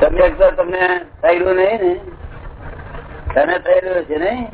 તો તમને થયેલું નહીં ને? તને થયેલું છે નહીં?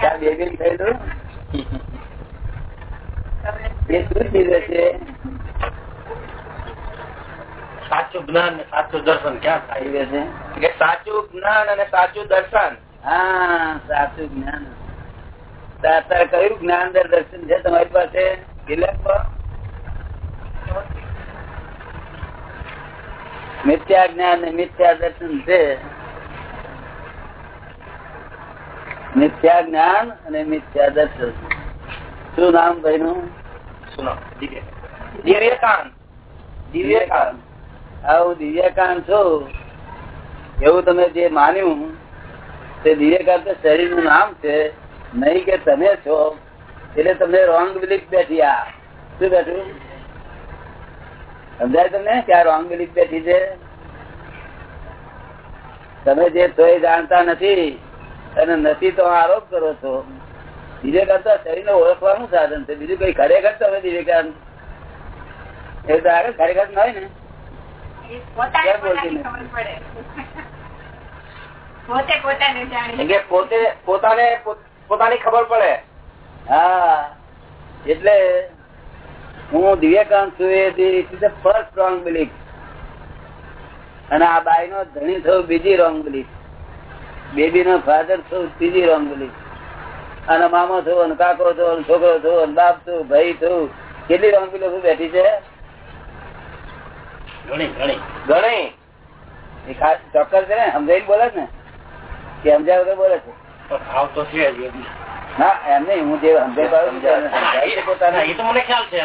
ત્યાં બેબી થયેલું? એ શું ચીજ છે સાચું જ્ઞાન ને સાચું દર્શન ક્યાં થાય? છે કે સાચું જ્ઞાન અને સાચું દર્શન. હા સાચું જ્ઞાન. અત્યારે કયું જ્ઞાન દર દર્શન છે તમારી પાસે? મિથ્યા જ્ઞાન ને મિથ્યા દર્શન છે. મિથ્યા જ્ઞાન અને મિથ્યા દર્શન. શું નામ ભાઈ નું દિવ્યકાંત. દિવ્યકાંત. આવું દિવ્યકાંત છો. એવું તમે જે માન્યું તે દિવ્યકાંત શરીરનું નામ છે. નહીં કે તમે છો. એટલે તમને રોંગ બિલીફ બેઠી આ. શું બેઠું? સમજાય તમને કે આ રોંગ બિલીફ બેઠી છે? તમે જે તોય જાણતા નથી અને નથી તો આરોપ કરો છો. બીજે કરતા શરીર ને ઓળખવાનું સાધન છે. બીજું કઈ ખરેખર તમે વિવેકાંત એ તો આગળ ખરેખર ન હોય ને. પોતાને પોતાની ખબર પડે. હા એટલે હું દિવ્યકાંત છું એ ફર્સ્ટ રોંગ બિલીફ. અને આ બાઈ નો ધણી થયું બીજી રોંગ બિલીફ. બેબી નો ફાધર થયું ત્રીજી રોંગ બિલીફ. અને મામો થયો અને કાકો થયો અને છોકરો થયો અને બાપ થયું ભાઈ થયું. કેટલી રોંગ બિલીફ બેઠી છે? ઘણી ચોક્કસ છે ને? સમજાઈને બોલે છે ને? કે સમજાય વગર બોલે છે. ના એમ નહીં હું જે સમજાય પોતાને. એ તો મને ખ્યાલ છે.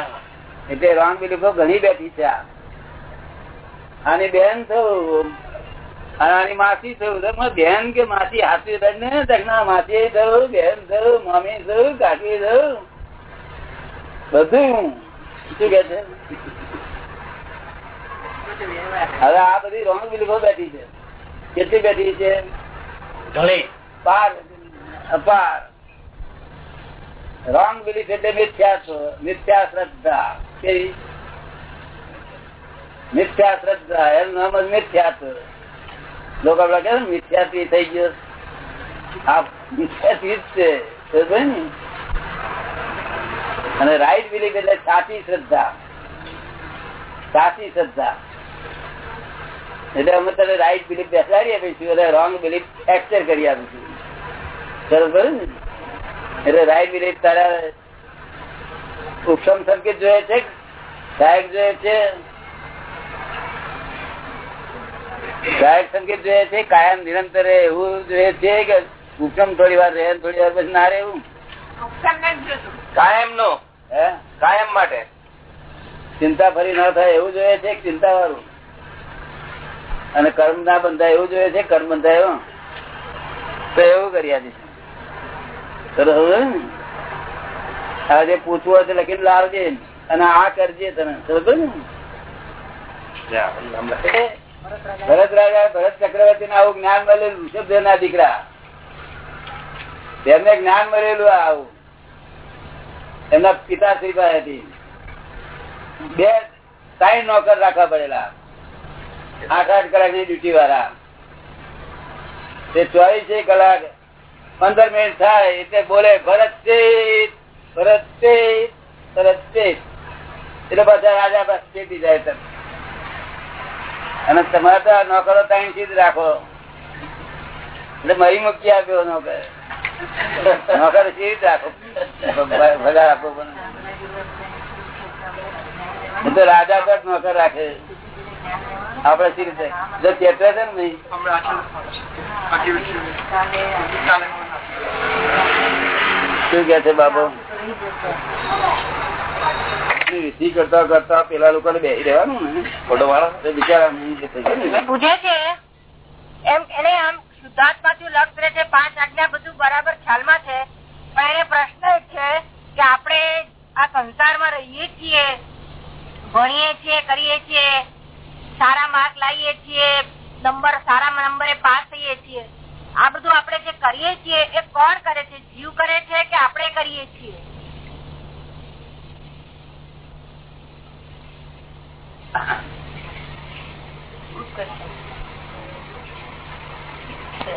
એટલે રોંગ બિલીફો ઘણી બેઠી છે. આની બેન થયું આની માસી થયું બેન કે માસી હાથી ને ના માસી થયું બેન થયું મમ્મી થયું કાકી થયું બધું. શું કે છે? હવે આ બધી રોંગ બિલીફો બેઠી છે. કેટલી બેઠી છે? ઘણી. પાર. અપાર. રોંગ બિલીફ એટલે મિથ્યા મિથ્યા શ્રદ્ધા. મિથ્યા શ્રદ્ધા, એનું અને રાઈટ બિલીફ એટલે સાચી શ્રદ્ધા. સાચી શ્રદ્ધા. એટલે અમે તને રાઈટ બિલીફ બેસાડી આપીશું, એટલે રોંગ બિલીફ ફ્રેક્ચર કરી આપીશું. બરોબર ને? એટલે રાઈટ બિલીફ તારા ઉપસમ સંકેત જોઈએ છે? સહાયક જોઈએ છે? સહાયક સંકેત જોઈએ છે? કાયમ નિરંતર એવું જોઈએ છે કે સૂક્ષ્મ થોડી વાર રહે થોડી વાર પછી ના રહેવું કાયમ નો હે? કાયમ માટે. ચિંતા ફરી ના થાય એવું જોઈએ છે ચિંતા વાળું અને કર્મ ના બંધાય એવું જોઈએ છે? કર્મ બંધાય એવું તો એવું કરી આપીશું સરસ હવે જે પૂછવું હોય તે લાવજે અને આ કરજે તમે સમજો ને? ભરત રાજા ભરત ચક્રવર્તી આવું જ્ઞાન મળેલું ઋષભદેવ ના દીકરા. તેમને જ્ઞાન મળેલું આવું. એમના પિતાશ્રી પાસેથી. બે ત્રણ નોકર રાખવા પડેલા. આઠ આઠ કલાકની ડ્યુટી વાળા. તે ચોવીસે કલાક પંદર મિનિટ થાય એટલે બોલે ભરત શેઠ, ભરત શેઠ, ભરત એટલે બધા રાજા બસ ચેતી જાય તરત. અને તમારે તો નોકરો ત્રણથી જ રાખો. એટલે મરી મૂકી આપ્યો નોકર. નોકર સી જ રાખો? ભગા આપો પણ. તો રાજા પર નોકર રાખે. આપડે સી રીતે? જો ચેતવે છે ને નહીં? શું કે છે બાબુ? વિધિ કરતા કરતા પેલા લોકો ને. બેસી રહેવાનું ફોટો વાળા બિચારા. પૂછે છે, એમ એને આમ શુદ્ધાત્મા થી લક્ષ રહે છે, પાંચ આજ્ઞા બધું બરાબર ખ્યાલમાં છે, પણ એને પ્રશ્ન એ છે કે આપણે આ સંસારમાં રહીએ છીએ, ભણીએ છીએ, કરીએ છીએ, સારા માર્ક લાવીએ છીએ, નંબર, સારા નંબરે પાસ થઈએ છીએ, આ બધું આપણે જે કરીએ છીએ, એ કોણ કરે છે? જીવ કરે છે કે આપણે કરીએ છીએ?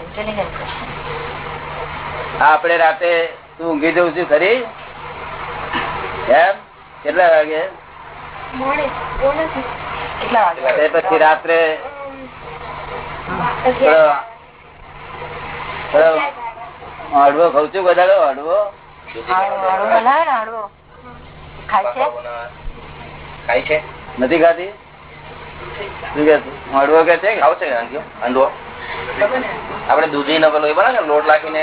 Intelligent question. આ આપણે રાતે ઊંઘી જવું છું ખરી? એમ? કેટલા વાગે? પછી રાત્રે? હળવો ખઉં છું બધા હળવો ને, હાડવો? ખાય છે? ખાય છે? નથી ખાતી? કે? હળવો કે છે ખાવ છે આપડે દૂધી નો પેલો એ બને લોટ લાખીને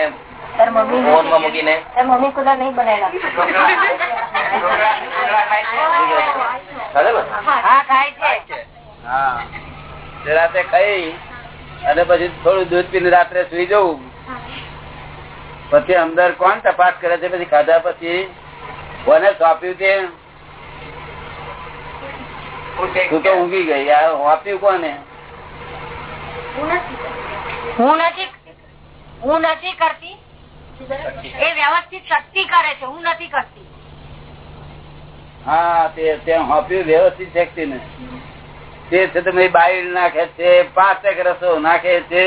મૂકીને. મમ્મી કુદા નહીં બનાવેલા રાતે ખાઈ અને પછી થોડું દૂધ પીને રાત્રે સુઈ જવું. પછી અંદર કોણ તપાસ કરે છે? પછી ખાધા પછી કોને સોંપ્યું તે? તું તો ઊંઘી ગઈ. આપ્યું કોને? હું નથી હું નથી કરતી. એ વ્યવસ્થિત શક્તિ કરે છે. હું નથી કરતી. હા તે ત્યાં વ્યવસ્થિત શક્તિ ને તે છે તમે બાઈડ નાખે છે પાંચેક રસો નાખે છે.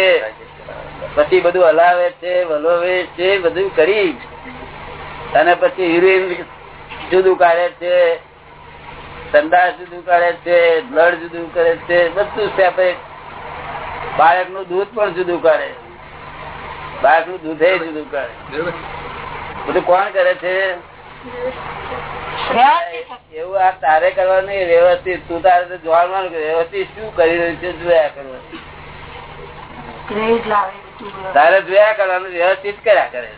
પછી બધું હલાવે છે વલોવે છે બધું કરી. અને પછી હિરોઈન જુદું કાઢે છે. સંદાસ જુદું કરે છે બ્લડ જુદું કરે છે, બધું સેપરેટ બાળકનું દૂધ પણ જુદું કરે. બાળકનું દૂધ જુદું કરે. બધું કોણ કરે છે? એવું આ તારે કરવાનું વ્યવસ્થિત. તું તારે જોવાનું વ્યવસ્થિત શું કરી રહ્યું છે જોયા કરવાનું. તારે જોયા કરવાનું, વ્યવસ્થિત કર્યા કરે.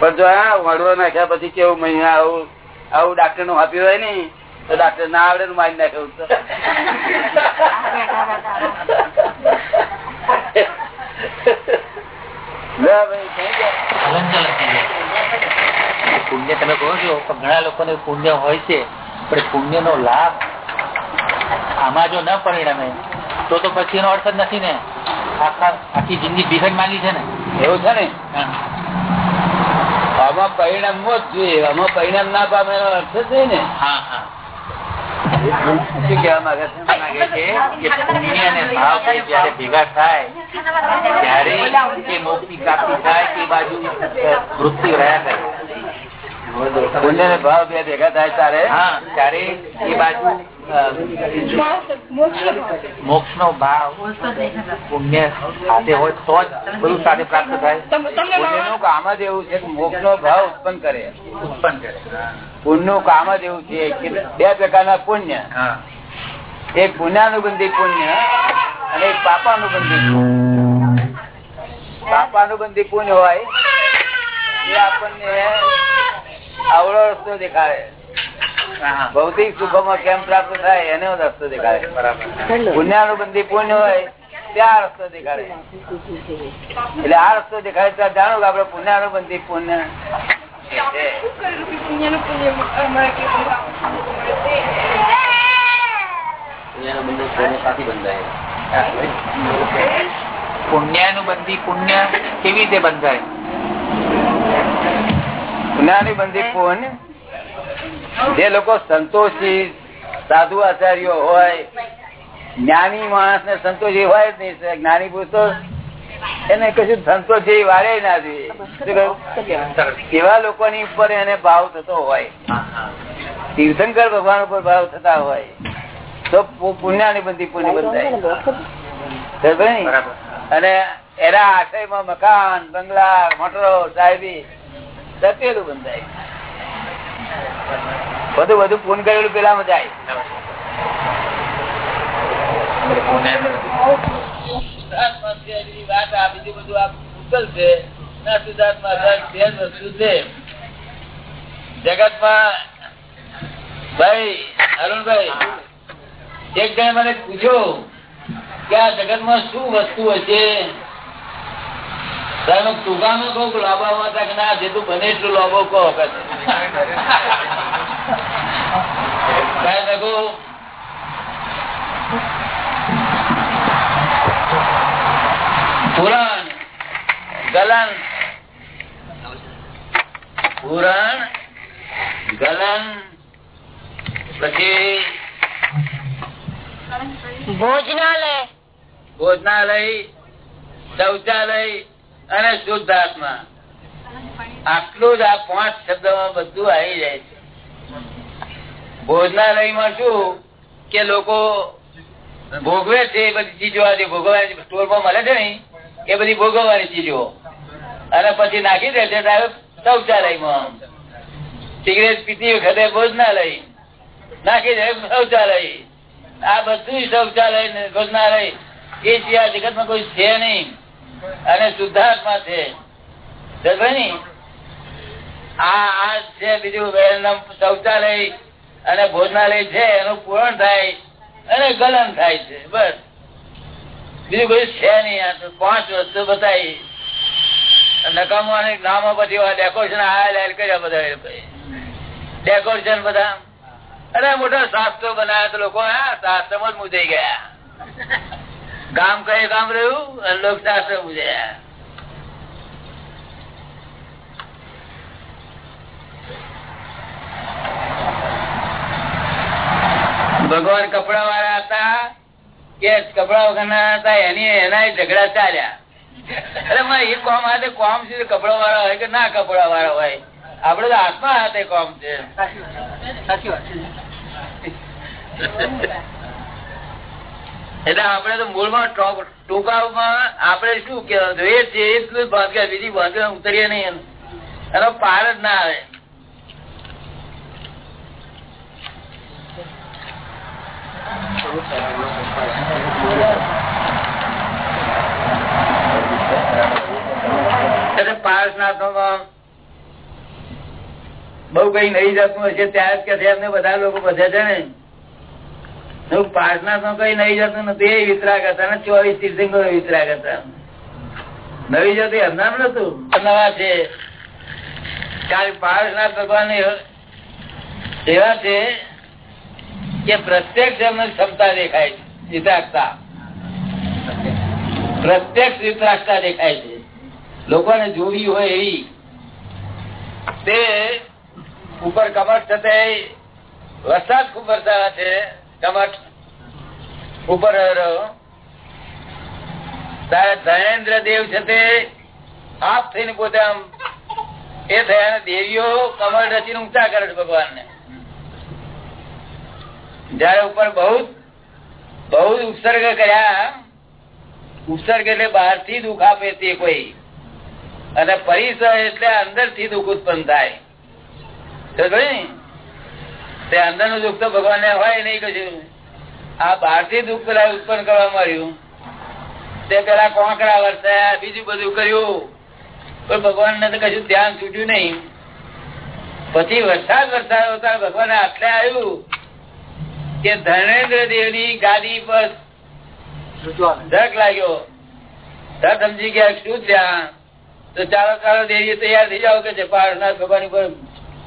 પણ જો આ વડવો નાખ્યા પછી કેવું મહિના આવું? આવું ડાક્ટરનું આપ્યું હોય ને તો ડાક્ટર ના આવડે ને મારી નાખે એવું તો. લે ભાઈ, થઈ ગયા. હલનચલન થઈ જાય. પુણ્ય તમે કહો છો પણ ઘણા લોકોને પુણ્ય હોય છે પણ પુણ્ય નો લાભ આમાં જો ન પરિણમે તો તો પછી એનો અર્થ જ નથી ને આખા આખી જિંદગી બિઘડ માંગી છે ને એવું છે ને હા. આમાં પરિણામ જ જોઈએ. આમાં પરિણામ ના પામે એનો અર્થ જ નહીં ને. હા હા. શું કહેવા માંગે છે? કે પુણ્ય અને ભાવ બે જયારે ભેગા થાય ત્યારે એ મોક્ષની પ્રાપ્તિ થાય તે બાજુ વૃત્તિ રહ્યા કરે. પુણ્ય ને ભાવ બે ભેગા થાય તારે? ત્યારે એ બાજુ મોક્ષ નો ભાવ પુણ્ય સાથે હોય તો જ બધું સાથે પ્રાપ્ત થાય. પુણ્યનું કામ જ એવું છે કે મોક્ષ નો ભાવ ઉત્પન્ન કરે. ઉત્પન્ન કરે. પુણ્યનું કામ જ એવું છે કે બે પ્રકારના પુણ્ય. એક પુણ્યાનુબંધી પુણ્ય અને એક પાપાનુબંધી પાપાનુબંધી પુણ્ય હોય એ આપણને રસ્તો દેખાડે. ભૌતિક સુખો માં કેમ પ્રાપ્ત થાય એનો રસ્તો દેખાડે. પુણ્યાનુબંધી પુણ્ય હોય ત્યાં રસ્તો દેખાડે. એટલે આ રસ્તો દેખાડે ત્યાં જાણો કે આપડે પુણ્યાનુબંધી પુણ્ય. પુણ્યાનુબંધી પુણ્ય કેવી રીતે બંધાય? પુણ્યાનુબંધી કોણ જે લોકો સંતોષી સાધુ આચાર્યો હોય જ્ઞાની માણસ ને સંતોષી હોય જ નહીં જ્ઞાની પુરુષ તો એને કશું સંતોષી વારે ના જોઈએ? એવા લોકોની ઉપર એને ભાવ થતો હોય. તીર્થંકર ભગવાન ઉપર ભાવ થતા હોય. તો પુણ્યાની બંધી પુણ્ય બંધાય. અને એના આશયમાં મકાન બંગલા મોટરો સાહેબી સત્યેલું બંધાય બધું બધું પૂન કરેલું પેલામાં જાય વાત આ બીજું બધું આ ઉકેલ છે. ના શુદ્ધાત્મા રસ બે જ વસ્તુ છે. જગતમાં ભાઈ અરુણભાઈ એક જણે મને પૂછ્યું કે આ જગતમાં શું વસ્તુ હશે સાહેબ ટૂંકામાં કહું લાંબામાં હતા કે ના જેટલું બને એટલું લાંબો કહું, પુરાણ ગલન. પુરાણ ગલન પછી ભોજનાલય. ભોજનાલય શૌચાલય. અને શુદ્ધ આત્મા આટલું જ આ પાંચ શબ્દમાં બધું આવી જાય છે. ભોજનાલયમાં શું કે લોકો ભોગવે છે એ બધી ચીજો, આજે ભોગવવાની સ્ટોરમાં મળે છે ને, એ બધી ભોગવવાની ચીજો. અને પછી નાખી દે છે શૌચાલયમાં. સિગરેટ પીતી વખતે ભોજનાલય. નાખી દે શૌચાલય. આ બધું શૌચાલય ભોજનાલય. એ સિવાય જગતમાં કોઈ છે નહીં. અને શુદ્ધાત્મા છે. બીજું શૌચાલય અને ભોજનાલય છે, એનું પૂરણ થાય અને ગલન થાય છે, બસ. બીજું કોઈ છે નહીં, આ પાંચ વસ્તુ બતાવી. નકામો અને નામો પછી ડેકોરેશન આ કર્યા બધા ડેકોરેશન બધા. અરે મોટા શાસ્ત્રો બનાવ્યા તો લોકો, હા શાસ્ત્ર જ મુજાઈ ગયા. ગામ કઈ ગામ રહ્યું? લોકશાસ્ત્ર લોક ભગવાન કપડા વાળા હતા, કે કપડા વગરના હતા, એની એના ઝઘડા ચાલ્યા. અરે એ કોમ હાથે કોમ છે કપડા વાળા હોય કે ના કપડા વાળા હોય? આપડે તો આત્મા હાથે કોમ છે. એટલે આપડે તો મૂળમાં ટૂંકામાં આપડે શું જોઈએ છીએ એટલું ભાગ્યા બીજી ભાગ્યા ઉતરીએ નહીં એનો પાર જ ના આવે. બઉ કઈ નહીં જતું હશે ત્યારે કે એમને બધા લોકો બધા છે ને. પાર્સનાથમાં કઈ નવી જતું નથી, એ વિતરાગ હતા ને ચોવીસ તીર્થંકરો વિતરાગ હતા. નવી જતી એમનામ નતું નવા છે. કારણ પાર્સનાથ ભગવાન એવા છે કે પ્રત્યેક એમને ક્ષમતા દેખાય છે વિતરાગતા પ્રત્યક્ષ વિતરાગતા દેખાય છે. લોકોને જોવી હોય એવી. તે ઉપર કમર થતે વરસાદ ખૂબ વરસાદ છે. ઉપર ધનેન્દ્ર દેવ છે તે આપ થઈને પોતે આમ એ થયા દેવીઓ કમળ રચીને ઊંચા કરે છે ભગવાન ને જયારે ઉપર બહુ બહુ ઉપસર્ગ કર્યા ઉપસર્ગ એટલે બહારથી દુઃખ આપે તે કોઈ. અને પરિસર એટલે અંદરથી દુઃખ ઉત્પન્ન થાય. તે અંદરનું દુઃખ તો ભગવાન હોય નહીં કશું. આ બહારથી દુઃખ પેલા ઉત્પન્ન કરવા મળ્યું. તે પેલા કોંકરા વરસાયા બીજું બધું કર્યું. પણ ભગવાન ને તો કશું ધ્યાન છૂટ્યું નહીં. પછી વરસાદ વરસાદ ત્યારે ભગવાન આટલે આવ્યું કે ધર્મેન્દ્ર દેવની ગાદી પર ધક લાગ્યો. ધક સમજી ગયા શું ત્યાં તો ચાલો ચાલો દેવી તૈયાર થઈ જાવ કે છે પારનાથ ભગવાન ઉપર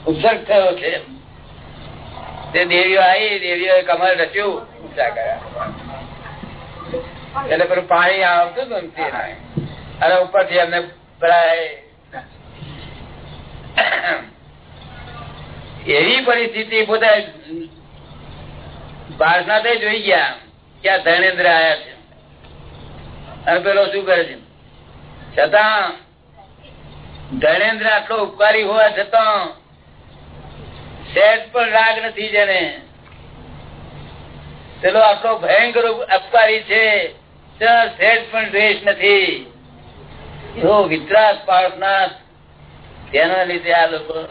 ઉપસર્ગ થયો છે. તે દેવીઓ આવી દેવીઓ કમર રચ્યું ઊંચા કર્યા. એટલે પેલું પાણી આવતું હતું અને ઉપરથી અમને એવી પરિસ્થિતિ પોતે પાર્શનાથે જોઈ ગયા. ક્યાં આ ધર્મેન્દ્ર આયા છે. અને પેલો શું કરે છે? છતાં ધર્મેન્દ્ર આટલો ઉપકારી હોવા છતાં સેજ પણ રાગ નથી જેને. પેલો આપણો ભયંકર અપકારી છે. સેજ પણ દ્વેષ નથી. એવો વિતરાગ પાર્શનાથ તેના લીધે આ લોકો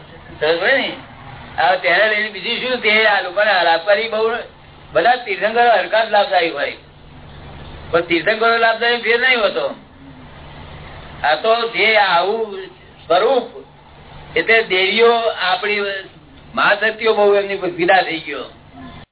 લાભદાયી ફેર નહીં હોતો. આ તો જે આવું સ્વરૂપ, એટલે દેવીઓ આપણી મહાશક્તિઓ બહુ એમની વિદા થઈ ગયો.